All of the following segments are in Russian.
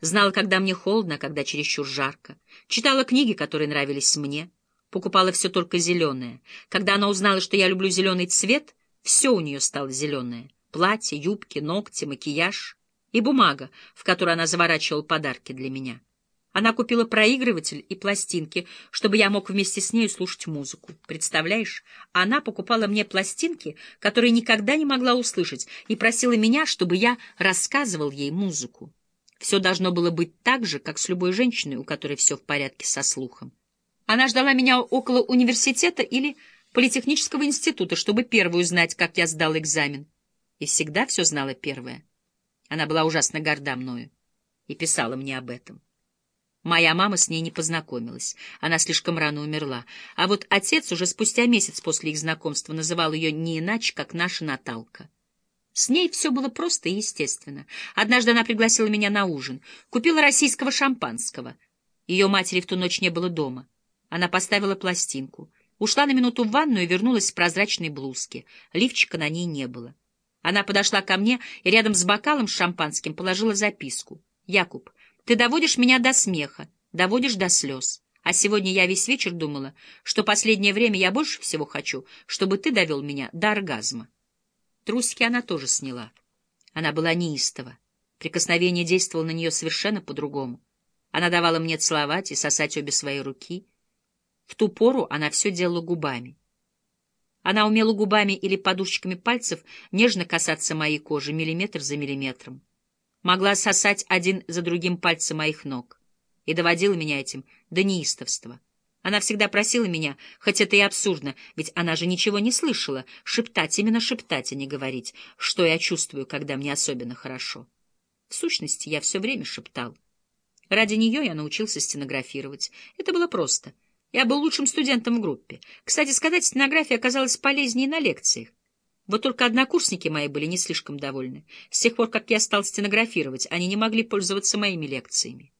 знала, когда мне холодно, а когда чересчур жарко, читала книги, которые нравились мне, покупала все только зеленое. Когда она узнала, что я люблю зеленый цвет, все у нее стало зеленое — платье, юбки, ногти, макияж и бумага, в которую она заворачивала подарки для меня. Она купила проигрыватель и пластинки, чтобы я мог вместе с нею слушать музыку. Представляешь, она покупала мне пластинки, которые никогда не могла услышать, и просила меня, чтобы я рассказывал ей музыку. Все должно было быть так же, как с любой женщиной, у которой все в порядке со слухом. Она ждала меня около университета или политехнического института, чтобы первую знать, как я сдал экзамен. И всегда все знала первая. Она была ужасно горда мною и писала мне об этом. Моя мама с ней не познакомилась. Она слишком рано умерла. А вот отец уже спустя месяц после их знакомства называл ее не иначе, как наша Наталка. С ней все было просто и естественно. Однажды она пригласила меня на ужин, купила российского шампанского. Ее матери в ту ночь не было дома. Она поставила пластинку, ушла на минуту в ванну и вернулась в прозрачной блузке. Лифчика на ней не было. Она подошла ко мне и рядом с бокалом с шампанским положила записку. «Якуб, ты доводишь меня до смеха, доводишь до слез. А сегодня я весь вечер думала, что последнее время я больше всего хочу, чтобы ты довел меня до оргазма. Трусики она тоже сняла. Она была неистова. Прикосновение действовало на нее совершенно по-другому. Она давала мне целовать и сосать обе свои руки. В ту пору она все делала губами. Она умела губами или подушечками пальцев нежно касаться моей кожи миллиметр за миллиметром могла сосать один за другим пальцы моих ног и доводила меня этим до неистовства. Она всегда просила меня, хоть это и абсурдно, ведь она же ничего не слышала, шептать, именно шептать, а не говорить, что я чувствую, когда мне особенно хорошо. В сущности, я все время шептал. Ради нее я научился стенографировать. Это было просто. Я был лучшим студентом в группе. Кстати сказать, стенография оказалась полезнее на лекциях. Вот только однокурсники мои были не слишком довольны. С тех пор, как я стал стенографировать, они не могли пользоваться моими лекциями.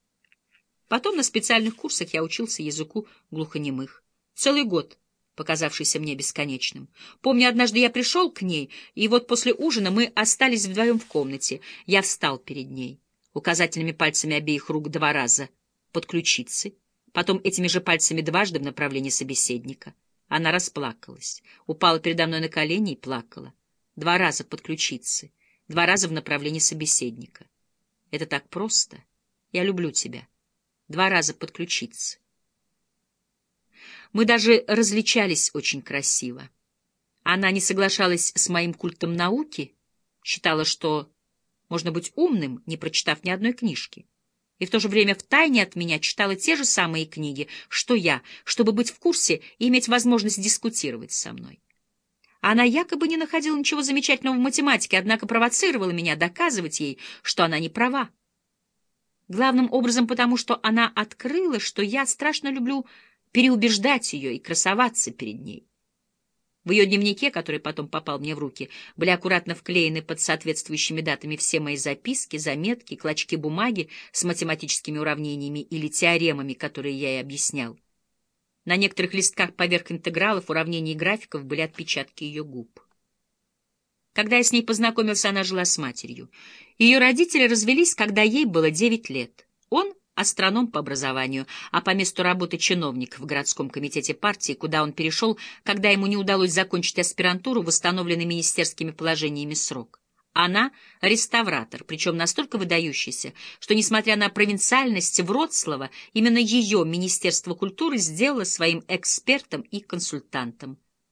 Потом на специальных курсах я учился языку глухонемых. Целый год, показавшийся мне бесконечным. Помню, однажды я пришел к ней, и вот после ужина мы остались вдвоем в комнате. Я встал перед ней, указательными пальцами обеих рук два раза под ключицы, потом этими же пальцами дважды в направлении собеседника. Она расплакалась, упала передо мной на колени и плакала. Два раза под ключицы, два раза в направлении собеседника. Это так просто. Я люблю тебя. Два раза под ключицы. Мы даже различались очень красиво. Она не соглашалась с моим культом науки, считала, что можно быть умным, не прочитав ни одной книжки и в то же время втайне от меня читала те же самые книги, что я, чтобы быть в курсе и иметь возможность дискутировать со мной. Она якобы не находила ничего замечательного в математике, однако провоцировала меня доказывать ей, что она не права. Главным образом потому, что она открыла, что я страшно люблю переубеждать ее и красоваться перед ней. В ее дневнике, который потом попал мне в руки, были аккуратно вклеены под соответствующими датами все мои записки, заметки, клочки бумаги с математическими уравнениями или теоремами, которые я ей объяснял. На некоторых листках поверх интегралов, уравнений и графиков были отпечатки ее губ. Когда я с ней познакомился, она жила с матерью. Ее родители развелись, когда ей было девять лет. Он астроном по образованию, а по месту работы чиновник в городском комитете партии, куда он перешел, когда ему не удалось закончить аспирантуру в установленный министерскими положениями срок. Она — реставратор, причем настолько выдающийся, что, несмотря на провинциальность Вроцлава, именно ее Министерство культуры сделало своим экспертом и консультантом.